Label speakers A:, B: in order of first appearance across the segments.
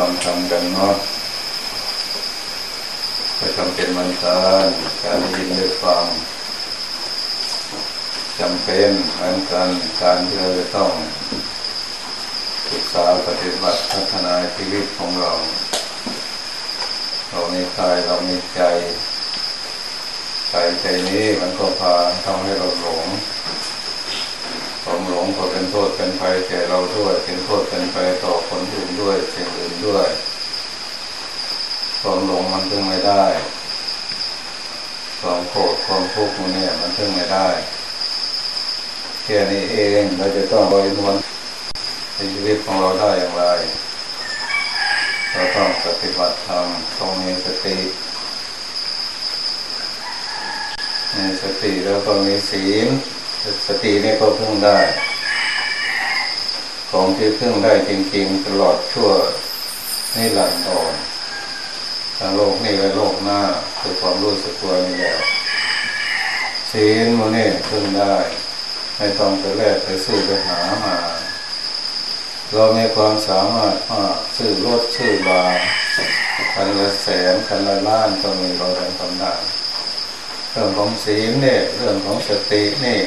A: ฟังทำกันเนาะไปทำเป็นมันการการยินได้ฟังจำเป็นเหมือนกันการที่เราจะต้องศึกษาปฏิบัติพัฒนาชีวิตของเรา เรามีกายเรามีใจใจใจนี้มันก็พาทำให้เราหลง หลงก็เป็นโทษเป็นภัยแก่เราด้วย เป็นโทษเป็นภัยต่อคนอื่นด้วยสิ่งอื่นด้วยความหลงมันถึงไม่ได้ความโกรธความทุกข์มันเนี่ยมันถึงไม่ได้แค่นี้เองเราจะต้องบรินวนในชีวิตของเราได้อย่างไรเราต้องปฏิบัติธรรมต้องมีสติมีสติแล้วก็มีศีล สตินี่ก็พึ่งได้ ของที่พึ่งได้จริง ๆ ตลอดชั่วนี่หลังตอนทั้งโลกนี่และโลกหน้าคือความรู้สึกตัวนี่แล้วศีลมันนี่พึ่งได้ไม่ต้องไปแลกไปซื้อไปหามา เรามีความสามารถมากซื้อรถซื้อลาคันละแสนคันละล้านก็มีเราทำได้เรื่องของศีลเนี่ยเรื่องของสตินี่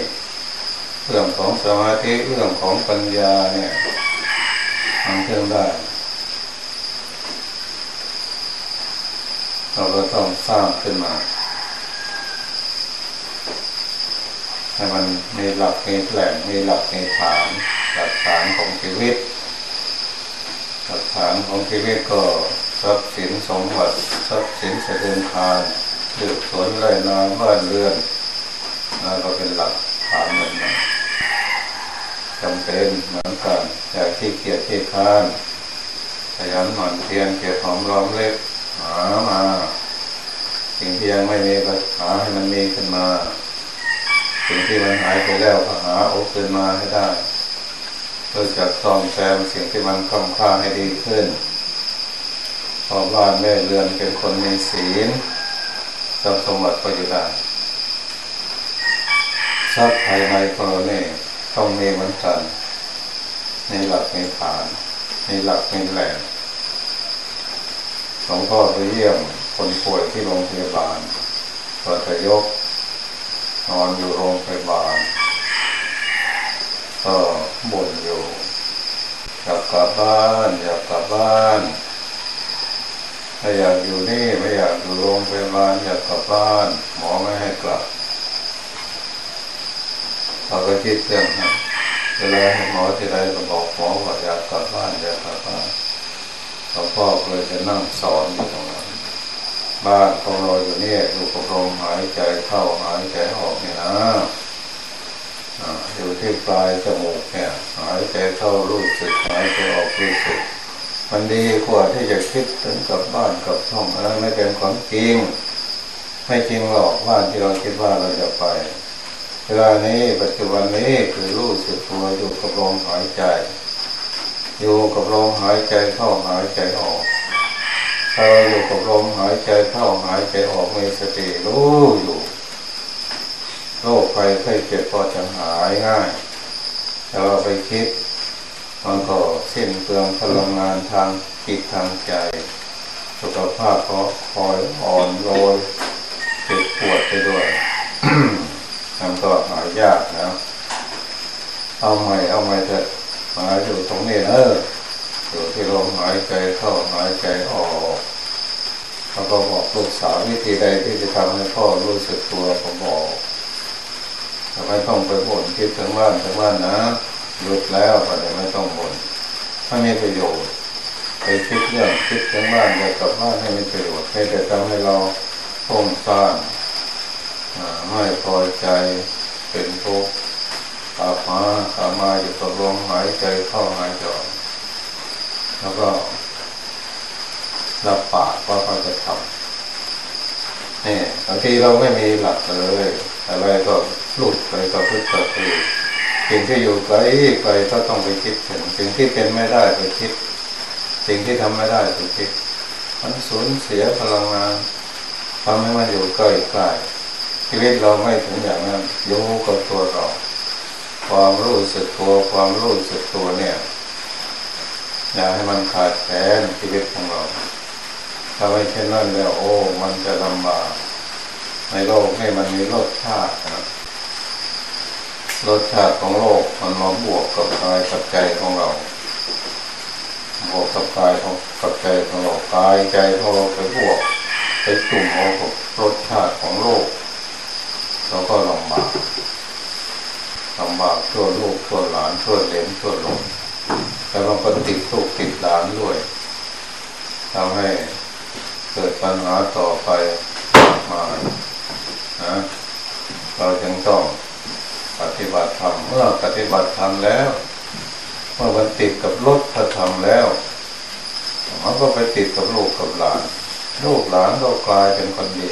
A: เรื่องของสมาธิเรื่องของปัญญาเนี่ยมันเพิ่มได้เราก็ต้องสร้างขึ้นมา ให้มันมีหลักมีแหล่งมีหลักมีฐานหลักฐานของชีวิตหลักฐานของชีวิตก็ทรัพย์สินสมบัติทรัพย์สินเสด็จทานเลือกสวนไรนาบ้านเรือนนั่นก็เป็นหลักฐานเหมือนกัน จำเป็นเหมือนกันจากที่เกียรที่ค้านขยันหมั่นเพียรเก็บหอมรอมเล็บหามาสิ่งที่ยังไม่มีก็หาให้มันมีขึ้นมา สิ่งที่มันหายไปแล้วก็หาโอ้ขึ้นมาให้ได้เพื่อจะซ่อมแซมสิ่งที่มันค่ำค่าให้ดีขึ้นพอบ้านแม่เรือนเป็นคนมีศีลทรัพย์สมบัติก็อยู่ได้ทรัพย์ภายในของเราเนี่ย ต้องมีเหมือนกันในหลักในฐานในหลักในแหล่งหลวงพ่อไปเยี่ยมคนป่วยที่โรงพยาบาลก็จะยก นอนอยู่โรงพยาบาลก็บ่นอยู่อยากกลับบ้านอยากกลับบ้านไม่อยากอยู่นี่ไม่อยากอยู่โรงพยาบาลอยากกลับบ้าน หมอไม่ให้กลับ เราก็คิดเรื่องนั้นเวลาให้หมอที่ใดก็บอกหมอว่าอยากกลับบ้านอยากกลับบ้านหลวงพ่อเลยจะนั่งสอนอยู่ตรงนั้นบ้านของเราอยู่นี่อยู่กับลมหายใจเข้าหายใจออกเนี่ยนะอยู่ที่ปลายจมูกเนี่ยหายใจเข้ารู้สึกหายใจออกรู้สึก มันดีกว่าที่จะคิดถึงกับบ้านกับช่องอะไรไม่เป็นความจริงไม่จริงหรอกบ้านที่เราคิดว่าเราจะไป เวลานี้ปัจจุบันนี้คือรู้สึกตัวอยู่กับลมหายใจ อยู่กับลมหายใจเข้าหายใจออกถ้าเราอยู่กับลมหายใจเข้าหายใจออกมีสติรู้อยู่โรคภัยไข้เจ็บพอจะหายง่ายแต่เราไปคิดมันก็สิ้นเปลืองพลังงานทางจิตทางใจ สุขภาพก็คอยอ่อนโรยเจ็บปวดไปด้วย มันก็หายยากนะเอาใหม่เอาใหม่เถอะมาอยู่ตรงนี้เอออยู่ที่ลมหายใจเข้าหายใจออกแล้วก็บอกลูกสาววิธีใดที่จะทำให้พ่อรู้สึกตัวผมบอกทำไมต้องไปบ่นคิดถึงบ้านถึงบ้านนะหยุดแล้วก็เลยไม่ต้องบ่นถ้ามีประโยชน์ไปคิดเรื่องคิดถึงบ้านอยากกลับบ้านให้มีประโยชน์ให้แต่ทำให้เราพุ่งสร้าง ไม่พอใจเป็นทุกข์อามาอามาอยู่กับลมหายใจเข้าหายใจออกแล้วก็รับปากว่าเขาจะทำนี่บางทีเราไม่มีหลักเลยอะไรก็หลุดไปกับพึ่งกับพือสิ่งที่อยู่ไกลไกลก็ต้องไปคิดถึงสิ่งที่เป็นไม่ได้ไปคิด สิ่งที่ทำไม่ได้ไปคิด มันสูญเสียพลังงานทำให้มันอยู่ใกล้ใกล้ ชีวิตเราไม่ถึงอย่างนั้นอยู่กับตัวเรา ความรู้สึกตัวความรู้สึกตัวเนี่ยอย่าให้มันขาดแคลนชีวิตของเราถ้าไม่เช่นนั้นแล้วโอ้ มันจะลำบากในโลกให้มันมีรสชาตินะรสชาติของโลกมันมาบวกกับกายกับใจของเรา บวกกับกายของกับใจของเรากายใจของเราไปบวกไปจุ่มเอากับรสชาติของโลก เราก็ลำบากลำบากชั่วลูกชั่วหลานชั่วเลนชั่วหลงแต่เราก็ติดลูกติดหลานด้วยทำให้เกิดปัญหาต่อไปมานะเราจึงต้องปฏิบัติธรรมเมื่อปฏิบัติธรรมแล้วเมื่อมันติดกับรถพระธรรมแล้วมันก็ไปติดกับลูกกับหลาน ลูกหลานก็กลายเป็นคนดี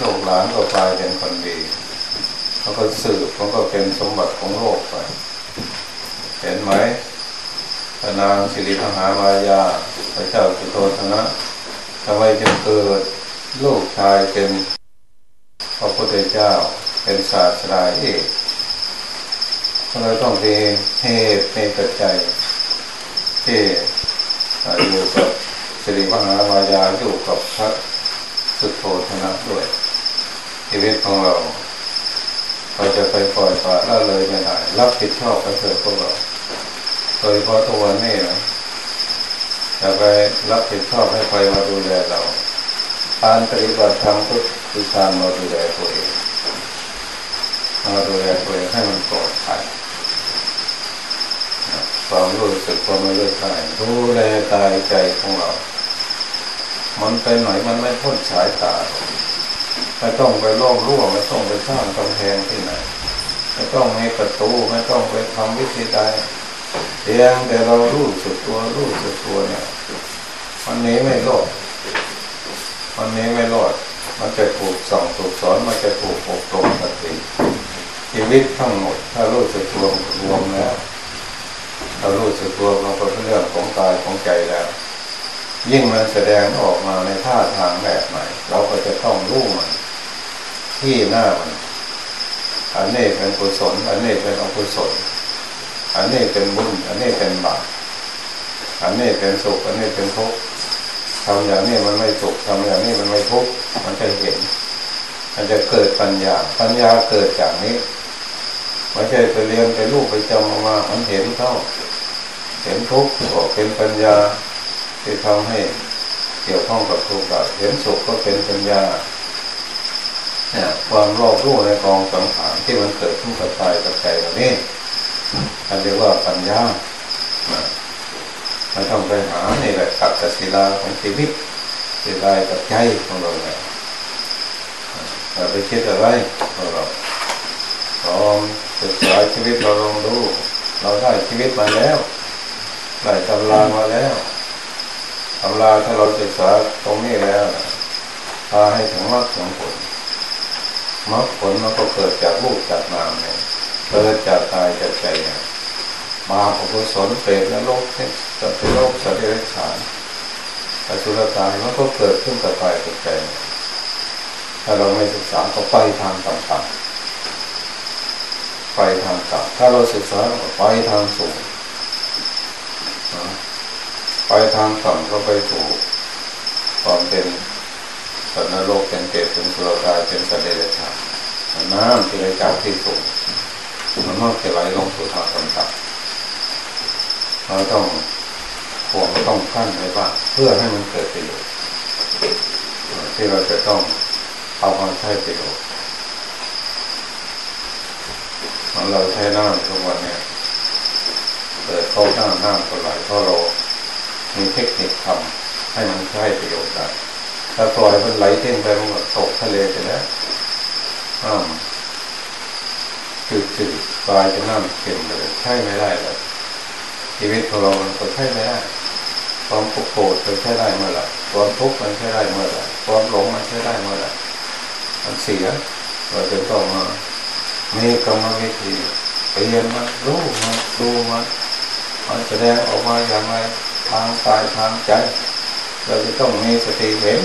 A: ลูกหลานก็กลายเป็นคนดีเขาก็สืบมันก็เป็นสมบัติของโลกไปเห็นไหมพระนางสิริพหามายาพระเจ้าสุโธธนะทำไมจึงเกิดลูกชายเป็นพระพุทธเจ้าเป็นศาสดาเอกเราต้องมีเหตุในปัจจัยที่อยู่กับสิริมหาวายาอยู่กับพระสุโธธนะด้วย ชีวิตของเรา เราจะไปปล่อยปละละเลยไม่ได้รับผิดชอบไปเถิดพวกเราโดยเฉพาะตัวนนี้นะจะไปรับผิดชอบให้ใครมาดูแลเราการปฏิบัติธรรมก็คือการมาดูแลตัวเองมาดูแลตัวเองให้มันปลอดภัยความรู้สึกความไม่รู้ใจดูแลกายใจของเรา มันไปไหนมันไม่พ้นสายตา ไม่ต้องไปล่องรั่วไม่ต้องไปสร้างกำแพงที่ไหนไม่ต้องมีประตูไม่ต้องไปทำวิธีใดเพียงแต่เรารู้สึกตัวรู้สึกตัวเนี่ยวันนี้ไม่รอดวันนี้ไม่รอดมันจะถูกส่องถูกสอนมันจะถูกอบรมสติชีวิตทั้งหมด ถ้ารู้สึกตัวรวมแล้วถ้ารู้สึกตัวมันก็เป็นเรื่องของกายของใจแล้ว ยิ่งมันแสดงออกมาในท่าทางแบบใหม่ เราก็จะต้องรู้มัน ที่หน้ามันอันนี้เป็นกุศลอันนี้เป็นอกุศลอันนี้เป็นบุญอันนี้เป็นบาปอันนี้เป็นสุขอันนี้เป็นทุกข์ทำอย่างนี้มันไม่สุขทำอย่างนี้มันไม่ทุกข์มันจะเห็น มันจะเกิดปัญญา ปัญญาเกิดจากนี้ไม่ใช่ไปเรียนไปลูกไปจำมามันเห็นเข้า เห็นทุกข์ก็เป็นปัญญาที่ทำให้เกี่ยวข้องกับทุกข์เห็นสุขก็เป็นปัญญา ความรอบรู้ในกองสังขารที่มันเกิดขึ้นกับกายกับใจเหล่านี้อันเรียกว่าปัญญาไม่ต้องไปหาในแหละกับกศิลาของชีวิตศิลากับใจของเราเนี่ยเราไปคิดอะไรของเราลองศึกษาชีวิตเราลองดูเราได้ชีวิตมาแล้วได้ตำรามาแล้วตำราถ้าเราศึกษาตรงนี้แล้วพาให้ถึงมรรคถึงผล มรรคผลมันก็เกิดจากรูปจากนามเนี่ยเกิดจากกายจากใจเนี่ยมาอุปสนเปรตและโลกเทสัตว์โลกสัตว์เดรัจฉานอสุรกายมันก็เกิดขึ้นกับกายกับใจถ้าเราไม่ศึกษาก็ไปทางต่างๆไปทางต่ำถ้าเราศึกษาก็ไปทางสูงไปทางต่ำก็ไปสู่ความเป็นสัตว์นรกเป็นเปรตเป็นสุรกายเป็นสัตว์เดรัจฉาน น้ำที่ไหลจากที่สูงมันมักจะไหลลงสู่ทางต่ำเราต้องห่วงต้องขั้นไว้บ้างเพื่อให้มันเกิดประโยชน์ที่เราจะต้องเอามามใช้ประโยชน์มันเราใช้น้ำทุกวันเนี่ยเปิดเข้าน้ำน้ำก็ไหลเพราะเรามีเทคนิคทำให้มันใช้ประโยชน์ได้ถ้าปล่อยมันไหลเท่งไปมันก็ตกทะเลไปแล้ว น้ำจืดๆกลายเป็นน้ำเค็มเลยใช่ไม่ได้เลยชีวิตของเรามันก็ใช่ไม่ได้ความโกรธมันใช้ได้เมื่อไหร่ความทุกข์มันใช้ได้เมื่อไหร่ความหลงมันใช้ได้เมื่อไหร่มันเสียเราจะต้องมามีกรรมวิธีเรียนมารู้มาดูมามันแสดงออกมาอย่างไรทางกายทางใจ เราจะต้องมีสติเห็น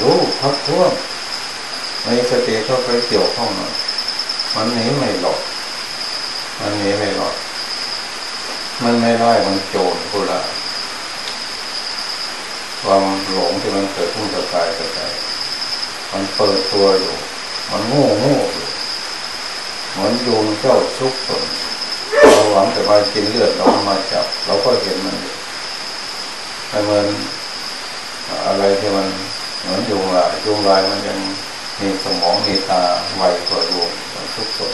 A: รู้ทักท้วง มีสติเข้าไปเกี่ยวข้องมันหนีไม่หลอกมันหนีไม่หลอกมันไม่ได้มันโจรผู้ละความหลงที่มันเกิดขึ้นกับกายกับใจมันเปิดตัวอยู่ มันโง่โง่อยู่เหมือนยุงเจ้าซุกตนเราหวังจะมากินเลือดเรามาจับ เราก็เห็นมันอยู่แต่เหมือนอะไรที่มันเหมือนโยงลายโยงลายมันยัง มีสมองมีตาไวกว่ายุงทุกคน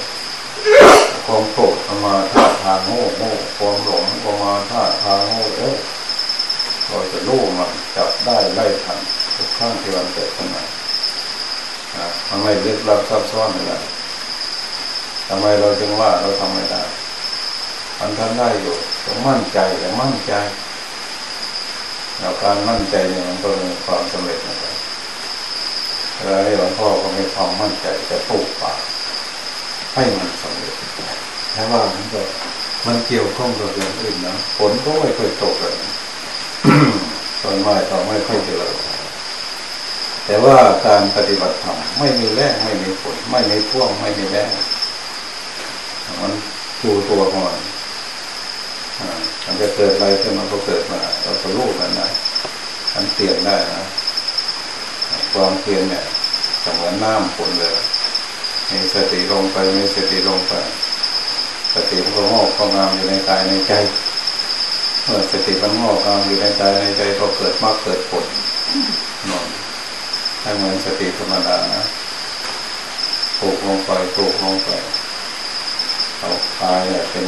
A: ความโกรธมาท่าทางโง่โง่ความหลงมาท่าทางโง่เอ้เราจะรู้มันจับได้ไล่ทันทุกครั้งที่มันเกิดขึ้นมามันไม่ลึกลับซับซ้อนเลยทำไมเราจึงว่าเราทำไม่ได้มันทำได้อยู่ต้องมั่นใจแต่มั่นใจแล้วการมั่นใจเนี่ยมันก็มีความสำเร็จนะครับ เวลาที่หลวงพ่อก็มีความมั่นใจจะปลูกป่าให้มันสำเร็จแค่ว่ามันก็มันเกี่ยวข้องกับเรื่องอื่นนะฝนก็ไม่เคยตกเลยต้นไม้ก็ไม่ค่อยเจริญแต่ว่าการปฏิบัติธรรมไม่มีแรงไม่มีฝนไม่มีพ่วงไม่มีแรงมันดูตัวของมันมันจะเกิดอะไรขึ้นมันก็เกิดมาเราจะรู้มันนะมันเปลี่ยนได้นะ ความเปลี่ยนเนี่ยเหมือนน้ำฝนเลยมีสติลงไปมีสติลงไป สติมันก็งอกก็งามอยู่ในกายในใจเมื่อสติมันงอกงามอยู่ในใจในใจก็เกิดมากเกิดผลนอนให้เหมือนสติธรรมดานะปลูกลงไปปลูกลงไปเอากายเนี่ยเป็น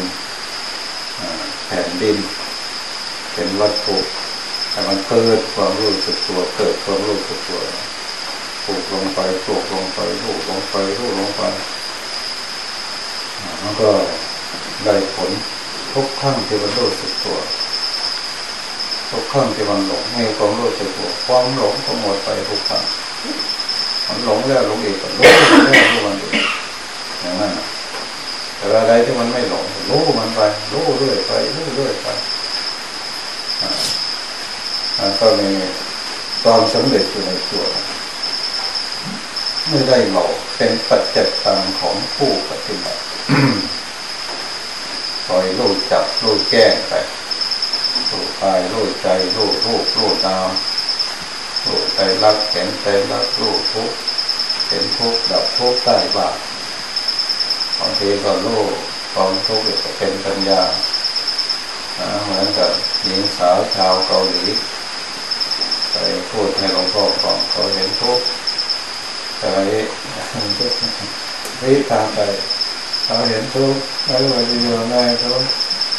A: แผ่นดิน เป็นวัตถุแต่มันเกิดความรู้สึกตัวเกิดความรู้สึกตัว ลูกลงไปปลูกลงไปลูกลงไปลูกลงไปมันก็ได้ผลทุกครั้งที่มันรู้สึกตัวทุกครั้งที่มันหลงมีความรู้สึกตัวความหลงก็หมดไปทุกครั้งมันหลงแล้วหลงอีกก็รู้แล้วรู้มันอีกอย่างนั้นแต่อะไรที่มันไม่หลงรู้มันไปรู้เรื่อยไปรู้เรื่อยไปมันก็มีความสำเร็จอยู่ในตัว ไม่ได้หลอกเป็นปัจจตังของผู้ปฏิบัติคอยรู้จับรู้แจ้งไปรู้กายรู้ใจรู้รูปรู้นามรู้ใจรักเห็นใจรักรู้ทุกเห็นทุกดับทุกได้บ้างบางทีก็รู้ความทุกข์ก็เป็นปัญญาเหมือนกับหญิงสาวชาวเกาหลีไปพูดให้หลวงพ่อฟังเขาเห็นทุกข์ อะไรนี่ตามไปเขาเห็นทุกข์ไม่ว่าจะอยู่ในทุกข์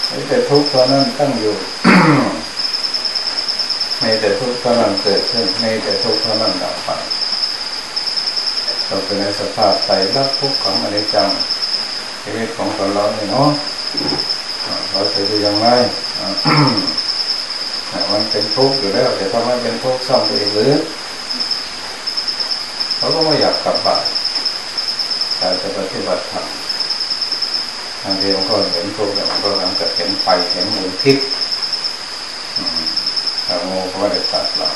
A: ไม่แต่ทุกข์ตอนนั้นตั้งอยู่ไม่แต่ทุกข์ตอนนั้นเกิดขึ้นไม่แต่ทุกข์ตอนนั้นดับไปเราเป็นในสภาพใจรักทุกข์ของอนิจจังชีวิตของตนเราเนี่ยเนาะเราจะดูยังไงมันเป็นทุกข์อยู่แล้วแต่ถ้ามันเป็นทุกข์ซ้ำไปอีกหรือ เขาก็ไม่อยากกลับบ้านการจะปฏิบัติธรรมบางทีมันก็เห็นทุกข์แต่มันก็หลังจากเห็นไฟเห็นมือทิพย์แต่โง่เขาไม่ได้ตัดเรา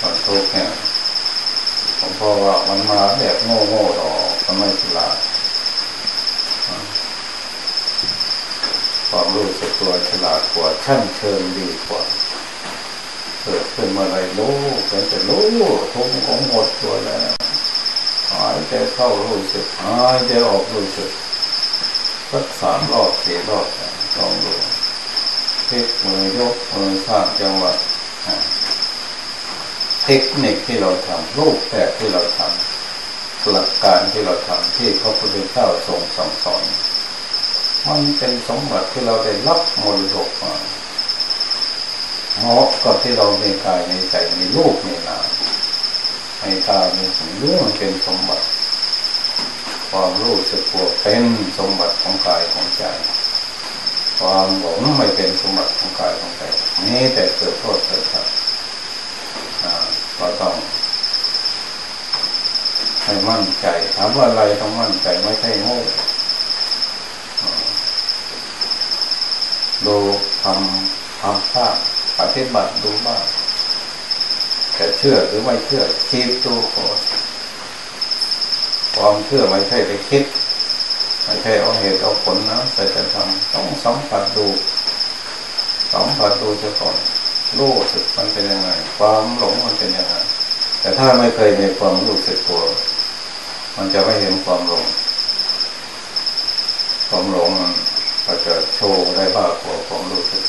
A: ตอนทุกเนี่ยผมพ่อว่ามันมาแบบโง่โง่หรอกมันไม่ฉลาดความรู้สึกตัวฉลาดกว่าชั้นเชิงดีกว่า เกิดขึ้นเมื่อไรรู้เป็นจะรู้ทุกของหมดตัวแล้วหายใจเข้ารู้สึกหายใจออกรู้สึกสักสามรอบสี่รอบลองดูพลิกมือยกมือสร้างจังหวะเทคนิคที่เราทำรูปแบบที่เราทำหลักการที่เราทำที่พระพุทธเจ้าทรงสั่งสอนมันเป็นสมบัติที่เราได้รับมรดกมา เหมกับที่เราในกายในใจในรูปในนามในตาในหูรู้มันเป็นสมบัติ ความรู้สึกตัวเป็นสมบัติของกายของใจ ความหลงไม่เป็นสมบัติของกายของใจนี่แต่เกิดโทษเกิดครับก็ต้องให้มั่นใจถามว่าอะไรต้องมั่นใจไม่ใช่โง่ดูทำทำภาพ ปฏิบัติดูบ้างแต่เชื่อหรือไม่เชื่อคิดดูก่อนความเชื่อไม่ใช่ไปคิดไม่ใช่เอาเหตุเอาผลนะแต่จะทำต้องสัมผัสดูสัมผัสดูเสียก่อนรู้สึกมันเป็นยังไง ความหลงมันเป็นยังไงแต่ถ้าไม่เคยมีความรู้สึกตัว มันจะไม่เห็นความหลง ความหลงมันก็จะโชว์ได้บ้ากว่าความรู้สึก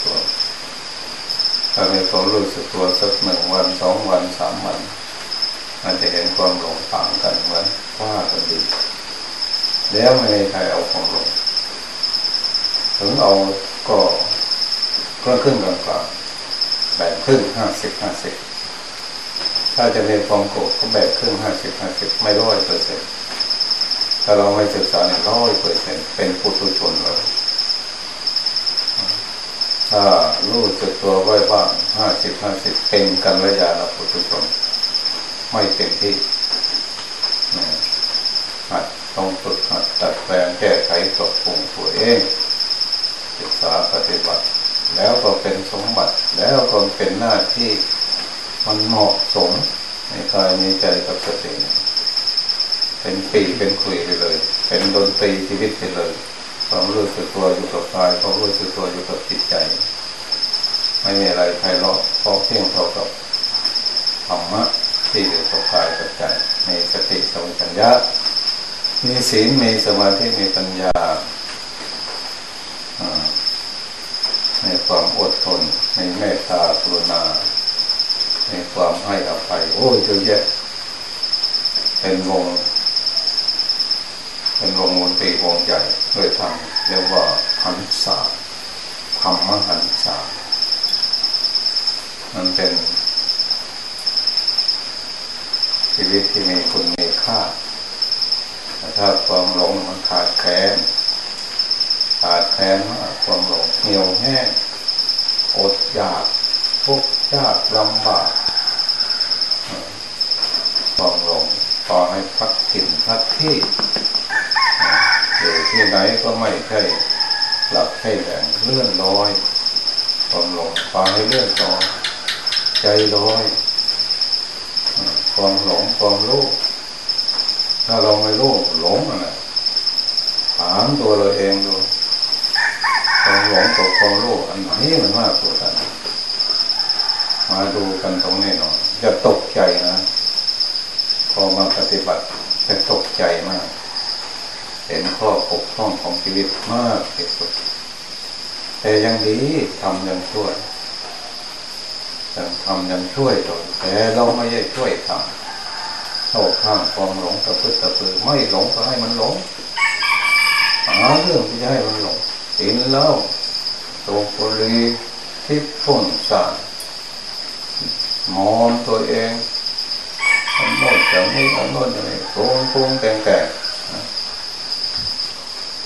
A: ถ้ามีความรู้สึกตัวสักหนึ่งวันสองวันสามวันมันจะเห็นความหลงต่างกันเหมือนว่ากันดี แล้วไม่มีใครเอาความหลงถึงเอาก็ก็ขึ้นกลางๆแบ่งครึ่งห้าสิบห้าสิบถ้าจะมีความโกรธก็แบ่งครึ่งห้าสิบห้าสิบไม่ร้อยเปอร์เซ็นต์ถ้าเราไม่ศึกษาเนี่ยร้อยเปอร์เซ็นต์เป็นปุถุชนเลย ถ้ารู้สึกตัวไว้บ้างห้าสิบห้าสิบเป็นกันระยะละปุถุชนไม่เต็มที่หัดต้องฝึกหัดตัดแปลงแก้ไขปรับปรุงตัวเองศึกษาปฏิบัติ แล้วก็เป็นสมบัติ แล้วก็เป็นหน้าที่มันเหมาะสมในกายในใจกับสติเป็นปีเป็นคุยไปเลย เป็นดนตรีชีวิตไปเลย ความรู้สึกตัวอยู่กับกายความรู้สึกตัวอยู่กับจิตใจ ไม่มีอะไรใครเลาะพอเพียงเท่ากับธรรมะที่อยู่กับกายกับใจมีสติสมัชัญญะมีศีลมีสมาธิมีปัญญาในความอดทนในเมตตากรุณา ในความให้อภัยโอ้ยเยอะแยะเป็นวง เป็นวงมนตรีวงใหญ่ด้วยทำเรียกว่าหันษาธรรมหันษามันเป็น ชีวิตที่มีคุณมีค่าแต่ถ้าความหลงมันขาดแคลนขาดแคลนมากความหลงเหี่ยวแห้งอดอยากทุกข์ยากลำบากความหลงพอให้พักถิ่นพักที่ อยู่ที่ไหนก็ไม่ใช่หลับใช่แหลงเลื่อนลอยความหลงพอให้เลื่อนลอยใจลอยความหลงความรู้ถ้าเราไม่รู้หลงอะไรถามตัวเราเองดูความหลงกับความรู้อันไหนมันมากกว่ากันมาดูกันตรงนี้หน่อยจะตกใจนะ พอมาปฏิบัติจะตกใจมาก เห็นข้อปกพ้องของชีวิตมากที่สุด แต่ยังดีทำยังช่วยยังทำยังช่วยตนแต่เราไม่ได้ช่วยทำเข้าข้างความหลงตะพื้นตะพือไม่หลงก็ให้มันหลงหาเรื่องที่จะให้มันหลงสินแล้วตัวปรีที่พุ่นสารมองตัวเองอันโน้นจะไม่อันโน้นจะไม่โกงโกงแต่งแต่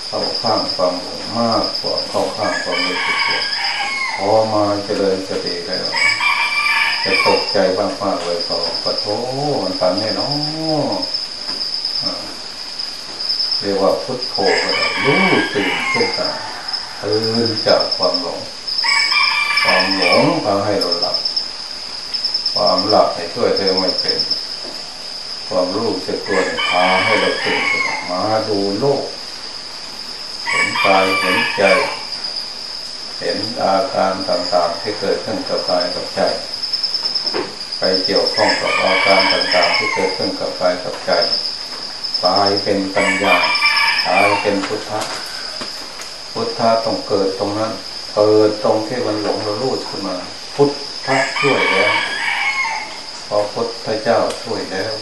A: เข้าข้างความหลงมากกว่าเข้าข้างความรู้สึกตัวพอมาเจริญสติแล้วจะตกใจบ้างมากเลยพอปะโถมันตันแน่นอนเรียกว่าพุทโธก็ได้รู้ตื่นขึ้นมาตื่นจากความหลง ความหลงทำให้เราหลับ ความหลับให้ช่วยเธอไม่เป็น ความรู้สึกตัวพาให้เราตื่นขึ้นมาดูโลก เห็นกายเห็นใจ เห็นอาการต่างๆที่เกิดขึ้นกับกายกับใจ ไปเกี่ยวข้องกับอาการต่างๆที่เกิดขึ้นกับกายกับใจตายเป็นปัญญาตายเป็นพุทธะพุทธะต้องเกิดตรงนั้นเกิดตรงที่มันหลงระลูดขึ้นมา พุทธะช่วยแล้วพอพุทธเจ้าช่วยแล้ว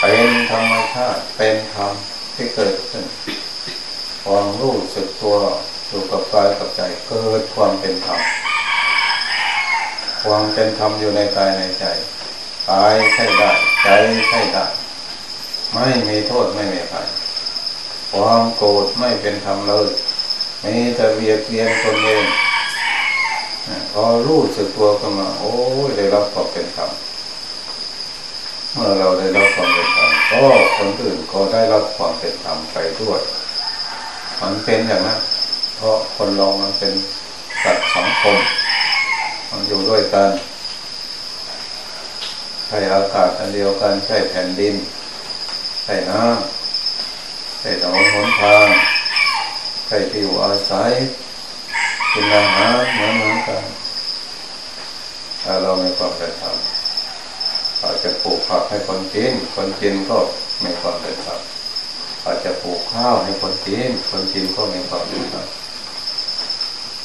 A: เป็นธรรมชาติเป็นธรรมที่เกิดขึ้น ความรู้สึกตัวอยู่กับกายกับใจเกิดความเป็นธรรมความเป็นธรรมอยู่ในกายในใจกายใช่ได้ใจใช่ได้ไม่มีโทษไม่มีภัยความโกรธไม่เป็นธรรมเลยมีแต่เบียดเบียนคนเองพอรู้สึกตัวก็มา โอ้ยได้รับความเป็นธรรมเมื่อเราได้รับความเป็นธรรมก็คนอื่นก็ได้รับความเป็นธรรมไปด้วย มันเป็นอย่างนั้น เพราะคนเรามันเป็นสัตว์สังคม มันอยู่ด้วยกัน ใช้อากาศอันเดียวกัน ใช้แผ่นดิน ใช้น้ำใส่ถนนหนทางใส่ที่อยู่อาศัยกินอาหารเหมือนเหมือนกันถ้าเราไม่ความเป็นธรรมอาจจะปลูกผักให้คนกิน คนกินก็ไม่ความเป็นธรรม อาจจะปลูกข้าวให้คนกินคนกินก็ม่ความเป็นธรรม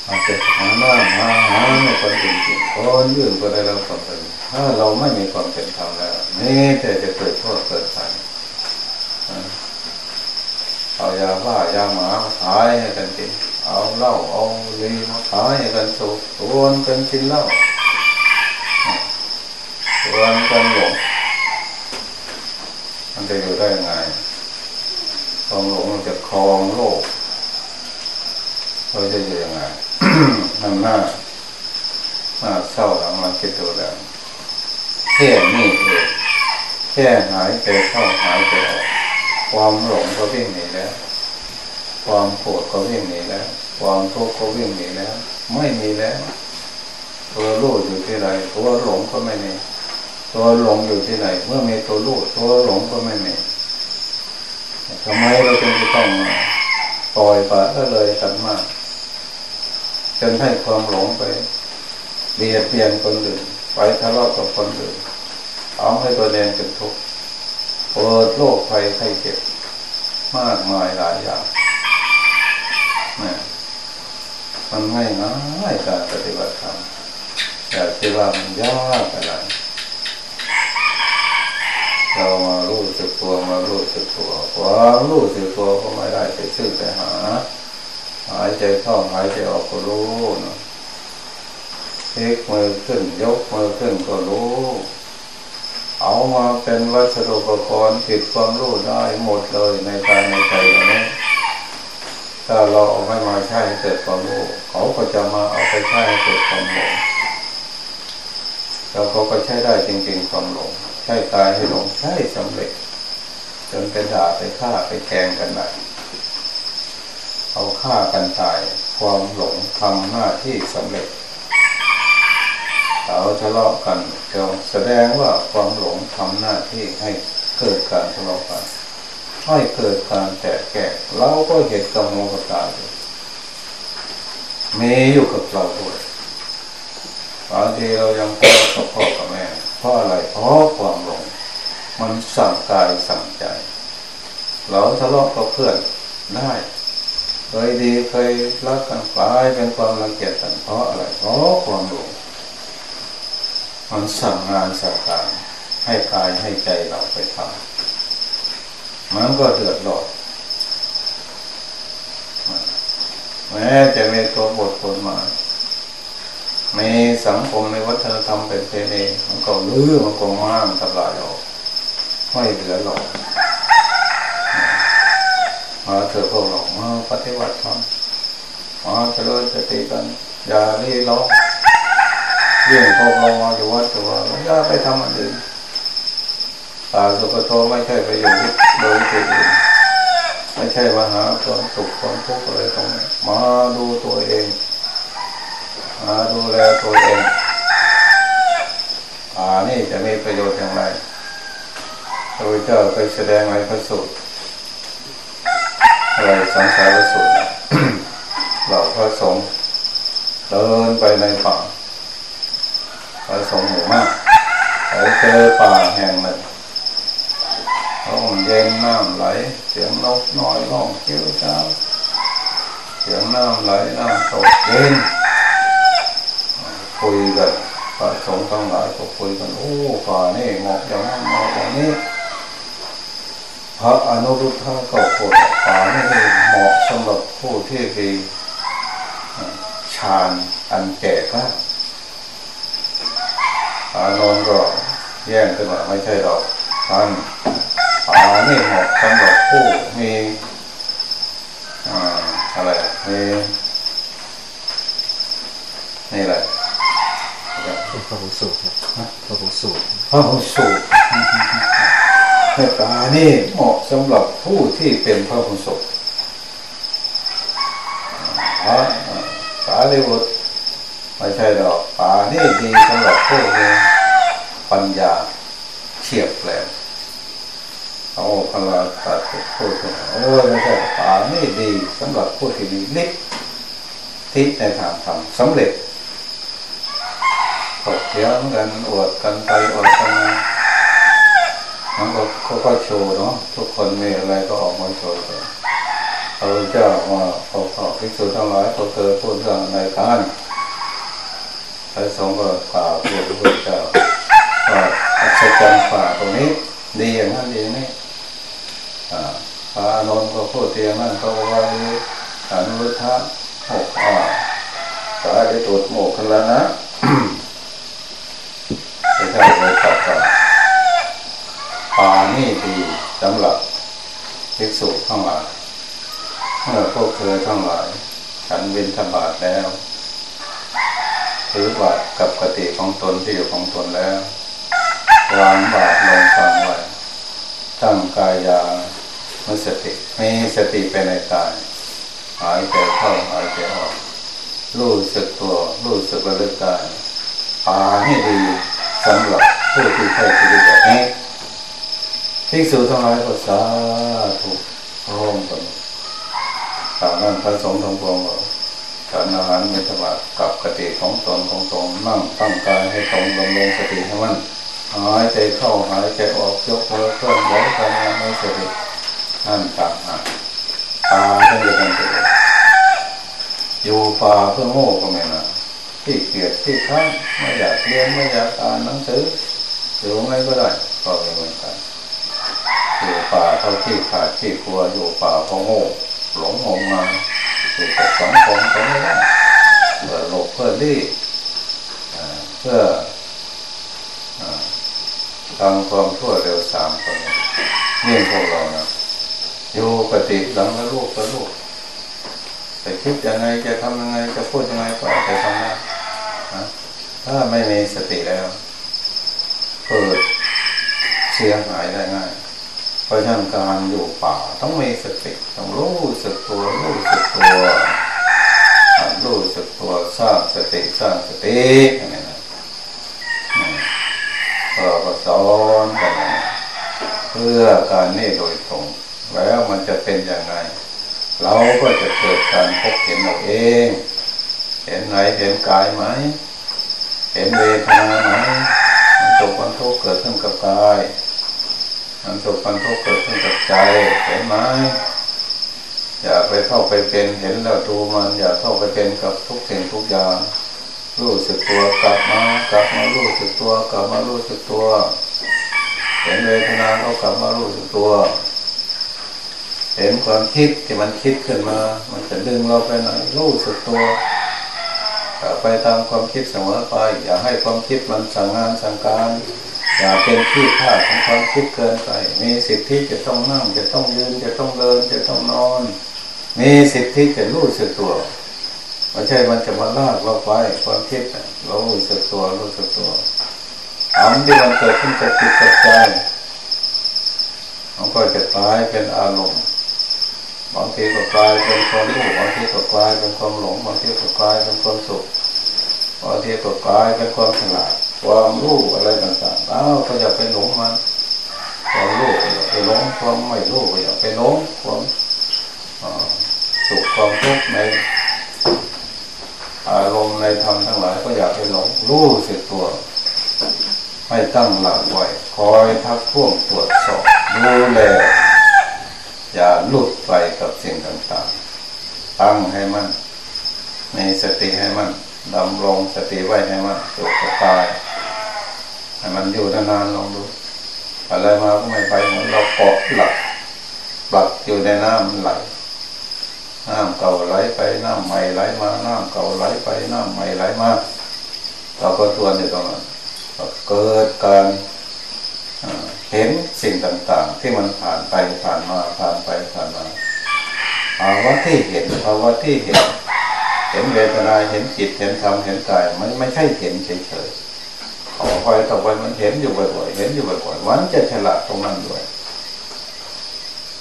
A: อาจจะหาหน้าหาหาให้คนกินกินคนยื่นก็ได้รับความเป็นถ้าเราไม่มีความเป็นธรรมแล้วนี่แต่จะเกิดโทษเกิดภัยเอายาบ้ายาหมาขายให้กันกินเอาเหล้าเอาลีมาขายให้กันสูบตวนกันกินเหล้าตวนกันหลงมันจะอยู่ได้ยังไง ความหลงมันจะครองโลกเราจะอยู่ยังไงมันหน้าหน้าเศร้าหลังมาคิดดูแล้วแค่นี้เองแค่หายใจเข้าหายใจออกความหลงก็วิ่งหนีแล้ว ความโกรธก็วิ่งหนีแล้ว ความทุกข์ก็วิ่งหนีแล้ว ไม่มีแล้วตัวรู้อยู่ที่ไหนตัวหลงก็ไม่มีตัวหลงอยู่ที่ไหนเมื่อมีตัวรู้ตัวหลงก็ไม่มี ทำไมเราจึงต้องปล่อยปละละเลยกันมากจนให้ความหลงไปเบียดเบียนคนอื่นไปทะเลาะกับคนอื่นเอาให้ตัวเองเป็นทุกข์เปิดโรคภัยไข้เจ็บมากมายหลายอย่างนี่มันไม่ง่ายการปฏิบัติธรรมแต่ที่ว่ามันยากอะไร เรามารู้สึกตัวมารู้สึกตัวความรู้สึกตัวก็ไม่ได้ไปซื้อไปหา หายใจเข้าหายใจออกก็รู้นะพลิกมือขึ้นยกมือขึ้นก็รู้ เอามาเป็นวัสดุอุปกรณ์ผิดความรู้ได้หมดเลยในกายในใจอย่างนี้ถ้าเราเอาไม่มาใช้ให้เกิดความรู้เขาก็จะมาเอาไปใช้ให้เกิดความหลงแล้วเขาก็ใช้ได้จริงๆความหลง ใช้ตายให้หลงใช้สำเร็จ จนเป็นด่าไปฆ่าไปแกงกันได้เอาฆ่ากันตาย ความหลงทำหน้าที่สำเร็จเราทะเลาะกันจะแสดงว่าความหลงทำหน้าที่ให้เกิดการทะเลาะกันให้เกิดการแตกแก่เราก็เห็นกรรมโมกตาอยู่มีอยู่กับเราด้วยบางทีเรายังพ่อกับพ่อกับแม่ เพราะอะไรเพราะความหลง มันสั่งกายสั่งใจ เราทะเลาะกับเพื่อนได้เคยดีเคยรักกันกลายเป็นความรังเกียจกันเพราะอะไรเพราะความหลงมันสั่งงานสั่งการให้กายให้ใจเราไปทำมันก็เดือดร้อนแม้จะมีตัวบทคนมา มีสังคมในวัฒนธรรมเป็นเพณีมันก็ลื้อมันก็ม่างทำลายออกไม่เหลือหรอกมาเถอะพวกเรามาปฏิวัติธรรมมาเจริญสติกัน อย่ารีร้องเรื่องพวกเรามาอยู่วัดตัวอย่าไปทำอันอื่นตาสุปโทไม่ใช่ไปอยู่โดยตัวอื่นไม่ใช่มาหาความสุขความทุกข์อะไรตรงนี้มาดูตัวเองาดูแลตัวเองอ่านี่จะมีประโยชน์อย่างไรพระพุทธเจ้าเคยแสดงในพระสูตรอะไรสังสารสูตรเหล่าพระสงฆ์เดินไปในป่าพระสงฆ์หมู่มากไปเจอป่าแห่งหนึ่งห้องเย็นน้ำไหล เสียงนกน้อยร้องเกี้ยวเจ้าเสียงน้ำไหลน้ำตกเย็น คุยกันพระสงฆ์ทั้งหลายก็คุยกันโอ้ป่านี่เหมาะอย่างนั้นเหมาะอย่างนี้พระอนุรุทธะก็พูดป่านี่เหมาะสำหรับผู้ที่มีฌานอันแก่กล้าอานนท์ก็แย่งขึ้นมาไม่ใช่หรอกท่านป่านี่เหมาะสำหรับผู้มีอะไรมีนี่แหละ
B: พระหุสูตรพระหุสูตร
A: พระหุสูตรให้ตานี่เหมาะสำหรับผู้ที่เป็นพระหุสูตรสารีบุตรไม่ใช่ดอกป่านี่ดีสำหรับผู้มีปัญญาเฉียบแหลมเอาพลาตัดพูดถึงโอ้ยไม่ใช่ป่านี่ดีสำหรับผู้ที่มีฤทธิ์ทิในทางธรรมสำเร็จ ตกเถียงกันอวดกันไปอวดกันมามันก็เขาก็โชว์เนาะทุกคนมีอะไรก็ออกมาโชว์กันพระเจ้าว่าพอขอพิสูจน์ทั้งหลายพอเธอพูดเรื่องอะไรกันพระสงฆ์ก็กล่าวพูดพระเจ้าว่าอัศจรรย์ฝ่าตรงนี้ ดีอย่างนั้นดีอย่างนี้พระอานนท์ก็พูดเตียงนั้นเขาว่าอนุรุทธะหกอ่าสาได้ตรวจโมกกันแล้วนะ ช่เลยตอบว่าป่านี่ดีสำหรับภิกษุทั้งหลายเมื่อพวกเธอทั้งหลาย ฉันเวนธบาตแล้ว ถือบาตกับกติของตนที่อยู่ของตนแล้ววางบาตลงฟังไว้ตั้งกายามุสติมีสติไปในกายหายใจเข้าหายใจออกรู้สึกตัวรู้สึกระลึกกายปาให้ดี สำหรับผู้ที่ใช้ชีวิตแบบนี้ที่สูทั้งหลายก็สาธุพร้อมกันตามนั้นพระสงฆ์ทั้งปวงการอาหารเมตบาทกับกติของตนของตนนั่งตั้งกายให้ตรงลงลงสติให้มันหายใจเข้าหายใจออกยกมือเคลื่อนไหวทำงานไม่สตินั่นต่างหากตาท่านจะเป็นตัวอยู่ป่าเพื่อโง่ก็ไม่นะ ที่เกียดที่ข้างไม่อยากเรียนไม่อยากอ่านหนังสืออยู่ไงก็ได้ก็ไม่เหมือนกันอยู่ป่าเท่าที่ขาดที่กลัวอยู่ป่าพราะโง่หลงงมงายอยู่กับสังคมก็ไม่ได้เพื่อหลบเพื่อรีเพื่อทำความทั่วเร็วสามคนนี่พวกเรานะอยู่ปฏิหลังละลูกละลูกจะคิดยังไงจะทำยังไงจะพูดยังไงก็จะทำได้ ถ้าไม่มีสติแล้วเกิดเสียหายได้ง่าย เพราะฉะนั้นการอยู่ป่าต้องมีสติต้องรู้สึกตัวรู้สึกตัวรู้สึกตัวสร้างสติสร้างสติอย่างนี้นะเราก็สอนกันเพื่อการนี่โดยตรง แล้วมันจะเป็นอย่างไร เราก็จะเกิดการพบเห็นเราเอง เห็นไหนเห็นกายไหม เห็นเวทนาไหมมันสุขมันทุกข์เกิดขึ้นกับกาย มันสุขมันทุกข์เกิดขึ้นกับใจ เห็นไหมอย่าไปเข้าไปเป็นเห็นแล้วดูมัน อย่าเข้าไปเป็นกับทุกสิ่งทุกอย่างรู้สึกตัวกลับมากลับมารู้สึกตัวกลับมารู้สึกตัว เห็นเวทนาก็กลับมารู้สึกตัว เห็นความคิดที่มันคิดขึ้นมา มันจะดึงเราไปไหนรู้สึกตัว ไปตามความคิดเสมอไป อย่าให้ความคิดมันสั่งงานสั่งการ อย่าเป็นที่ท่าของความคิดเกินไป มีสิทธิจะต้องนั่ง จะต้องยืน จะต้องเดิน จะต้องนอน มีสิทธิจะรู้สึกตัวไม่ใช่มันจะมาลากเราไปความคิดเรารู้สึกตัวรู้สึกตัวอำที่มันเกิดขึ้นจากจิตจากใจมันก็จะกลายเป็นอารมณ์ บางทีก็กลายเป็นความรู้บางทีก็กลายเป็นความหลงบางทีก็กลายเป็นความสุขบางทีก็กลายเป็นความฉลาดความรู้อะไรต่างๆอ้าวก็อย่าไปหลงมันความรู้ก็อย่าไปหลงความไม่รู้ก็อย่าไปหลงความสุขความทุกข์ในอารมณ์ในธรรมทั้งหลายก็อย่าไปหลงรู้สึกตัวให้ตั้งหลักไว้คอยทักท้วงตรวจสอบดูแล อย่าลุดไปกับสิ่งต่างๆ ตั้งให้มันในสติให้มันดำรงสติไว้ให้มันสุขกายให้มันอยู่นานๆลองดู อะไรมาก็ไม่ไปเหมือนเราเกาะหลักหลักอยู่ในน้ำไหลน้ำเก่าไหลไปน้ำใหม่ไหลมาน้ำเก่าไหลไปน้ำใหม่ไหลมาเราก็ทวนอยู่ตรงนั้นเกิดการ เห็นสิ่งต่างๆ ที่มันผ่านไปผ่านมาผ่านไปผ่านมาภาวะที่เห็นภาวะที่เห็น เห็นเวทนาเห็นจิตเห็นธรรมเห็นกายมันไม่ใช่เห็นเฉยๆขอคอยต่อไปมันเห็นอยู่บ่อยๆเห็นอยู่บ่อยๆมันจะฉลาดตรงนั้นด้วย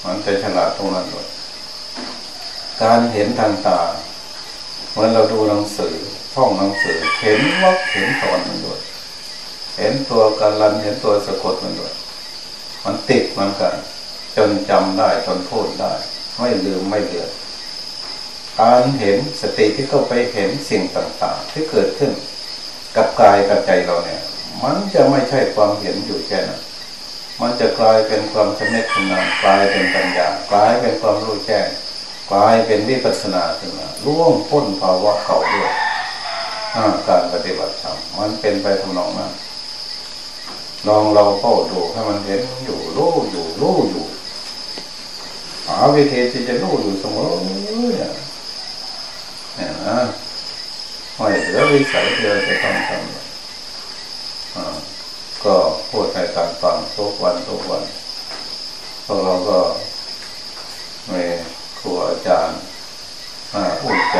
A: มันจะฉลาดตรงนั้นด้วยการเห็นทางตาเมื่อเราดูหนังสือท่องหนังสือเห็นว่าเห็นตอนมันด้วยเห็นตัวการลันเห็นตัวสะกดมันด้วย มันติดมันกัน จนจำได้จนพูดได้ ไม่ลืมไม่เลือนการเห็นสติที่เข้าไปเห็นสิ่งต่างๆ ที่เกิดขึ้น กับกายกับใจเราเนี่ย มันจะไม่ใช่ความเห็นอยู่แค่นั้นมันจะกลายเป็นความชำนิชำนาญกลายเป็นปัญญากลายเป็นความรู้แจ้งกลายเป็นวิปัสสนาขึ้นมาล่วงพ้นภาวะเขาด้วยการปฏิบัติธรรมมันเป็นไปทำนองนั้น ลองเราเฝ้าดูให้มันเห็นอยู่รู้อยู่รู้อยู่หาวิธีที่จะรู้อยู่เสมอเนี่ยเนี่ยนะไม่เหลือวิสัยที่เราจะต้องทำก็พูดให้ต่างฟังทุกวันทุกวันพวกเราก็มีครูอาจารย์อุ่นใจ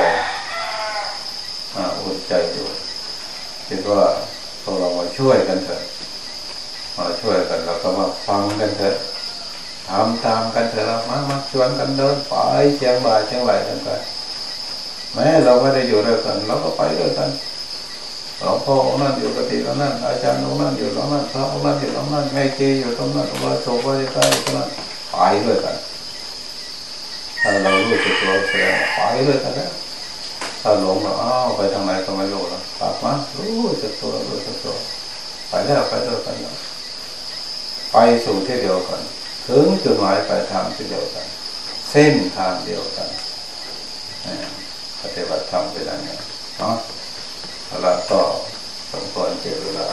A: อุ่นใจอยู่คิดว่าพวกเรามาช่วยกันเถอะ มาช่วยกันแล้วก็มาฟังกันเถอะทำตามกันเถอะเรามามาชวนกันเดินไปเชียงบ่ายเชียงไหลกันไปแม้เราไม่ได้อยู่ด้วยกันเราก็ไปด้วยกันหลวงพ่อองนั้นอยู่กติตรงนั้นอาจารย์องนั้นอยู่ตรงนั้นพระองนั้นอยู่ตรงนั้นแม่เจอยู่ตรงนั้นว่าโสภาใกล้ตรงนั้นไปด้วยกันถ้าเรารู้สึกตัวแสดงไปด้วยกันแล้วถ้าหลงเราอ้าวไปทางไหนก็ไม่รู้แล้วกลับมารู้สึกตัวรู้สึกตัวไปแล้วไปด้วยกันแล้ว ไปสู่ที่เดียวกัน ถึงจุดหมายปลายทางที่เดียวกัน เส้นทางเดียวกันปฏิบัติธรรมเป็นอย่างนี้เนาะแล้วก็สมควรเจอเวลา